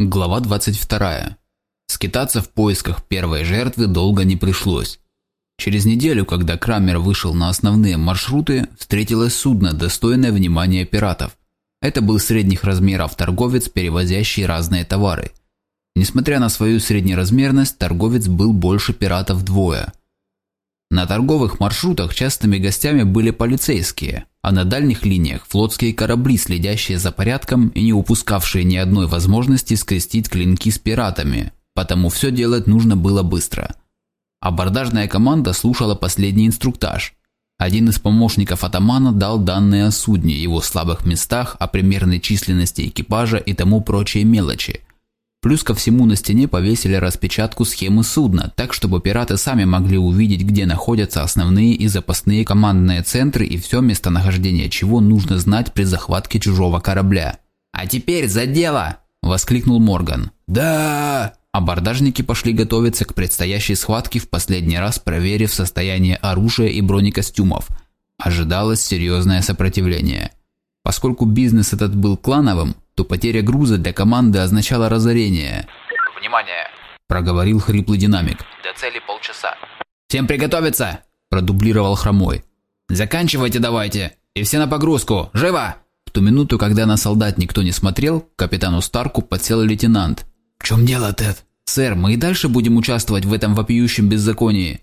Глава 22. Скитаться в поисках первой жертвы долго не пришлось. Через неделю, когда Крамер вышел на основные маршруты, встретилось судно, достойное внимания пиратов. Это был средних размеров торговец, перевозящий разные товары. Несмотря на свою среднеразмерность, торговец был больше пиратов вдвое. На торговых маршрутах частыми гостями были полицейские, а на дальних линиях флотские корабли, следящие за порядком и не упускавшие ни одной возможности скрестить клинки с пиратами, потому все делать нужно было быстро. Абордажная команда слушала последний инструктаж. Один из помощников атамана дал данные о судне, его слабых местах, о примерной численности экипажа и тому прочие мелочи – Плюс ко всему на стене повесили распечатку схемы судна, так чтобы пираты сами могли увидеть, где находятся основные и запасные командные центры и все местонахождение чего нужно знать при захватке чужого корабля. «А теперь за дело!» – воскликнул Морган. «Да!» Абордажники пошли готовиться к предстоящей схватке в последний раз, проверив состояние оружия и бронекостюмов. Ожидалось серьезное сопротивление. Поскольку бизнес этот был клановым, то потеря груза для команды означала разорение. «Внимание!» – проговорил хриплый динамик. «До цели полчаса». «Всем приготовиться!» – продублировал Хромой. «Заканчивайте давайте! И все на погрузку! Живо!» В ту минуту, когда на солдат никто не смотрел, капитану Старку подсел лейтенант. «В чем дело, Тед?» «Сэр, мы и дальше будем участвовать в этом вопиющем беззаконии».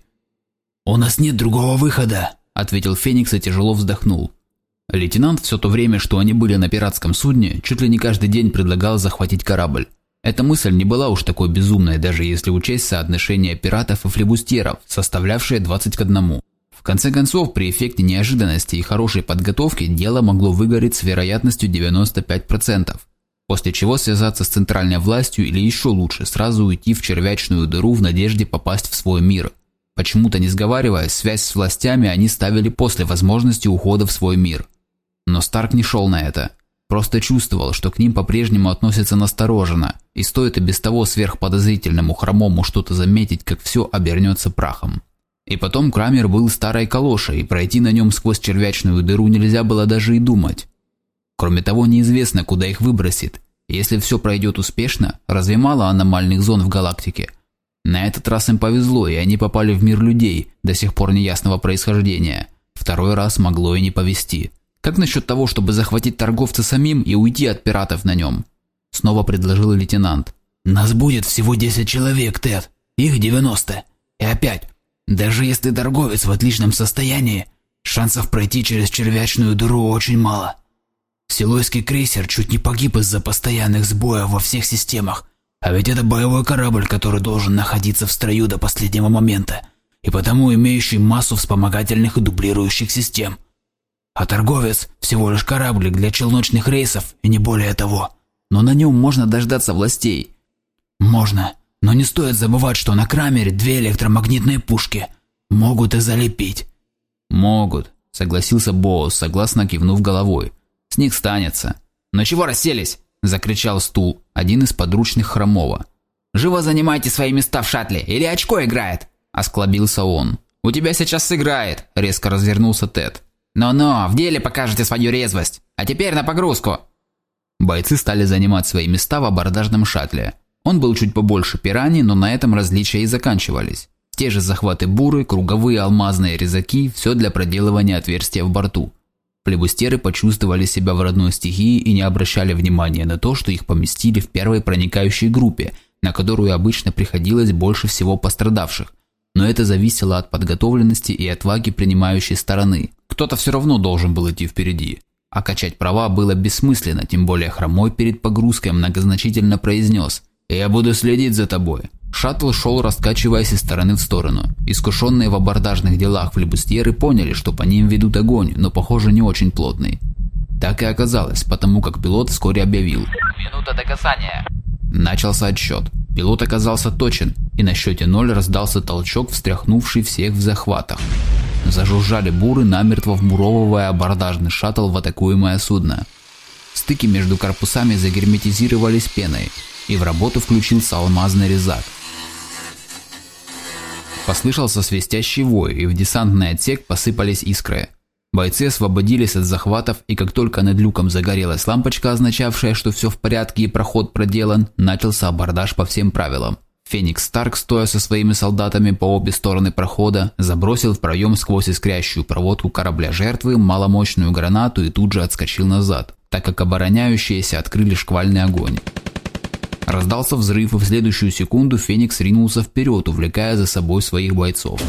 «У нас нет другого выхода», – ответил Феникс и тяжело вздохнул. Лейтенант все то время, что они были на пиратском судне, чуть ли не каждый день предлагал захватить корабль. Эта мысль не была уж такой безумной, даже если учесть соотношение пиратов и флебустеров, составлявшее 20 к 1. В конце концов, при эффекте неожиданности и хорошей подготовки дело могло выгореть с вероятностью 95%. После чего связаться с центральной властью или еще лучше, сразу уйти в червячную дыру в надежде попасть в свой мир. Почему-то не сговариваясь, связь с властями они ставили после возможности ухода в свой мир – но Старк не шел на это. Просто чувствовал, что к ним по-прежнему относятся настороженно, и стоит и без того сверхподозрительному хромому что-то заметить, как все обернется прахом. И потом Крамер был старой калошей, и пройти на нем сквозь червячную дыру нельзя было даже и думать. Кроме того, неизвестно, куда их выбросит. Если все пройдет успешно, разве мало аномальных зон в галактике? На этот раз им повезло, и они попали в мир людей, до сих пор неясного происхождения. Второй раз могло и не повезти. Как насчет того, чтобы захватить торговца самим и уйти от пиратов на нем? Снова предложил лейтенант. Нас будет всего 10 человек, Тед. Их 90. И опять, даже если торговец в отличном состоянии, шансов пройти через червячную дыру очень мало. Силойский крейсер чуть не погиб из-за постоянных сбоев во всех системах. А ведь это боевой корабль, который должен находиться в строю до последнего момента, и потому имеющий массу вспомогательных и дублирующих систем – а торговец – всего лишь кораблик для челночных рейсов и не более того. Но на нем можно дождаться властей. Можно, но не стоит забывать, что на Крамере две электромагнитные пушки. Могут и залепить. Могут, согласился Боус, согласно кивнув головой. С них станется. Но чего расселись? Закричал стул, один из подручных Хромова. «Живо занимайте свои места в шаттле, или очко играет!» Осклобился он. «У тебя сейчас сыграет!» – резко развернулся Тед. «Ну-ну, в деле покажете свою резвость. А теперь на погрузку!» Бойцы стали занимать свои места в абордажном шаттле. Он был чуть побольше пирани, но на этом различия и заканчивались. Те же захваты буры, круговые алмазные резаки – все для проделывания отверстия в борту. Плебустеры почувствовали себя в родной стихии и не обращали внимания на то, что их поместили в первой проникающей группе, на которую обычно приходилось больше всего пострадавших. Но это зависело от подготовленности и отваги принимающей стороны. Кто-то все равно должен был идти впереди. А качать права было бессмысленно, тем более Хромой перед погрузкой многозначительно произнес «Я буду следить за тобой». Шаттл шел, раскачиваясь из стороны в сторону. Искушенные в абордажных делах флебустьеры поняли, что по ним ведут огонь, но, похоже, не очень плотный. Так и оказалось, потому как пилот вскоре объявил «Минута до касания». Начался отсчет. Пилот оказался точен, и на счете ноль раздался толчок, встряхнувший всех в захватах. Зажужжали буры, намертво вмуровывая абордажный шаттл в атакуемое судно. Стыки между корпусами загерметизировались пеной, и в работу включился алмазный резак. Послышался свистящий вой, и в десантный отсек посыпались искры. Бойцы освободились от захватов, и как только над люком загорелась лампочка, означавшая, что все в порядке и проход проделан, начался абордаж по всем правилам. Феникс Старк, стоя со своими солдатами по обе стороны прохода, забросил в проем сквозь искрящую проводку корабля жертвы маломощную гранату и тут же отскочил назад, так как обороняющиеся открыли шквальный огонь. Раздался взрыв, и в следующую секунду Феникс ринулся вперед, увлекая за собой своих бойцов.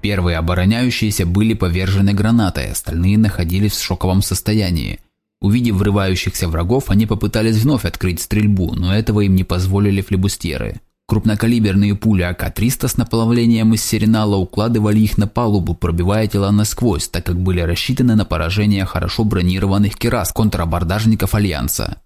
Первые обороняющиеся были повержены гранатой, остальные находились в шоковом состоянии. Увидев врывающихся врагов, они попытались вновь открыть стрельбу, но этого им не позволили флебустьеры. Крупнокалиберные пули АК-300 с наплавлением из серенала укладывали их на палубу, пробивая тела насквозь, так как были рассчитаны на поражение хорошо бронированных керас контрабордажников Альянса.